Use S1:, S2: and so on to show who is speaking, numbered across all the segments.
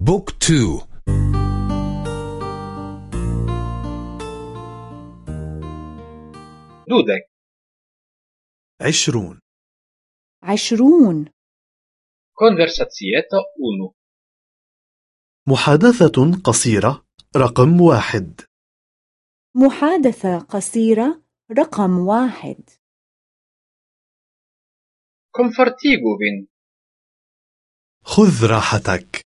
S1: Book two.
S2: Dudek.
S3: عشرون.
S4: عشرون.
S2: Konversacieto unu.
S3: محادثة قصيرة رقم واحد.
S4: محادثة قصيرة رقم واحد.
S2: كومفورتيغو vin
S3: خذ راحتك.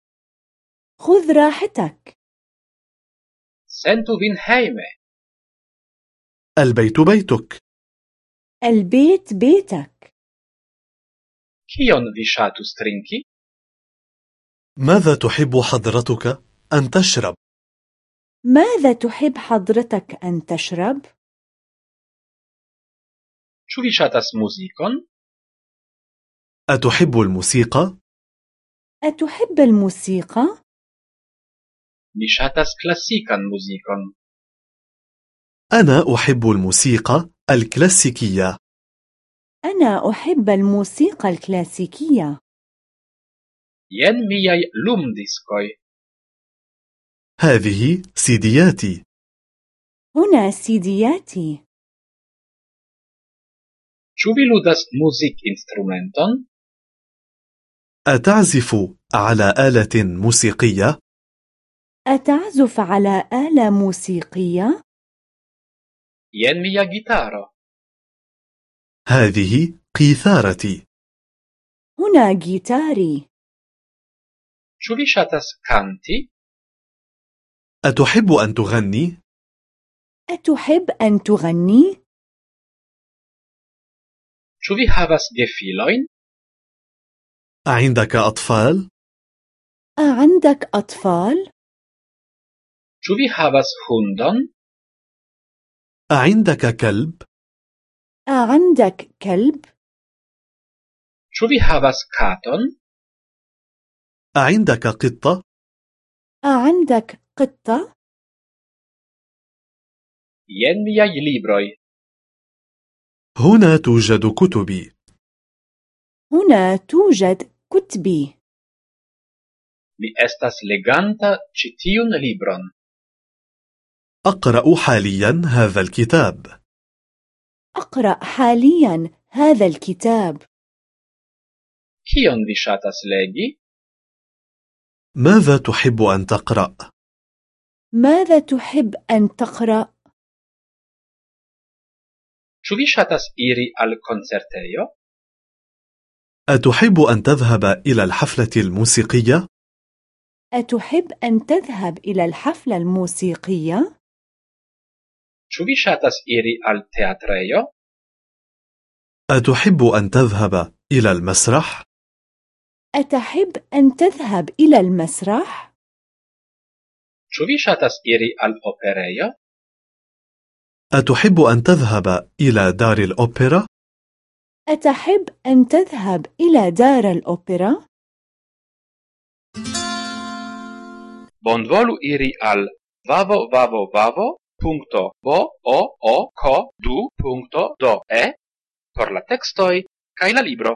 S4: خذ راحتك
S2: sentu vin hejme
S3: البيت بيتك
S4: البيت بيتك
S2: kion vi ŝatus trinki
S3: ماذا تحب حضرتك أن تشرب؟
S4: ماذا تحب حضرتك أن تشرب؟
S2: ĉu vi ŝatas muzikon
S3: أتحب الموسيقى؟
S4: أتحب الموسيقى؟
S2: Mi ŝatas klasikan muzikon
S3: أنا أحب الموسيقى الكلاسيكية.
S4: أنا أحب الموسيقى الكلاسيكية.
S2: Jen miaj lumdiskoj
S3: هذه سيدياتي.
S4: هنا سيدياتي.
S2: Ĉu vi ludas muzikinstrumenton
S3: أتعزف على آلة موسيقية؟
S4: أتعزف على آلة موسيقية؟
S2: mia gitaro
S3: هذه قيثارتي
S4: هنا جيتاري
S2: ĉu vi ŝatas kanti
S3: أتحب أن تغني؟
S4: أتحب أن تغني؟
S2: ĉu vi havas gefilojn
S3: أعندك أطفال؟
S4: أعندك أطفال؟
S2: Ĉu vi havas hundon
S3: أعندك كلب؟
S4: أعندك كلب؟
S2: ĉu vi havas katon
S3: أعندك قطة؟
S4: أعندك قطة؟
S2: jen miaj libroj
S3: هنا توجد كتبي
S4: هنا توجد كتبي
S2: mi estas leganta ĉi tiun libron
S3: أقرأ حاليا هذا الكتاب
S4: أقرأ حاليا هذا الكتاب
S2: kion vi ŝatas legi
S3: ماذا تحب أن تقرأ؟
S4: ماذا تحب أن تقرأ؟
S2: ĉu vi ŝatas iri al koncertejo
S3: أتحب أن تذهب إلى الحفلة الموسيقية؟
S4: أتحب أن تذهب إلى الحفلة الموسيقية؟
S2: Ĉu vi ŝatas iri al teatrejo
S3: أتحب أن تذهب إلى المسرح؟
S4: أتحب أن تذهب إلى المسرح؟
S2: ĉu vi ŝatas iri al operejo
S3: أتحب أن تذهب إلى دار الأوبرا؟
S4: أتحب أن تذهب إلى دار الأوبرا؟
S2: bonvolu iri al punto bo o o ko du punto do e por la textoj kaj la libro.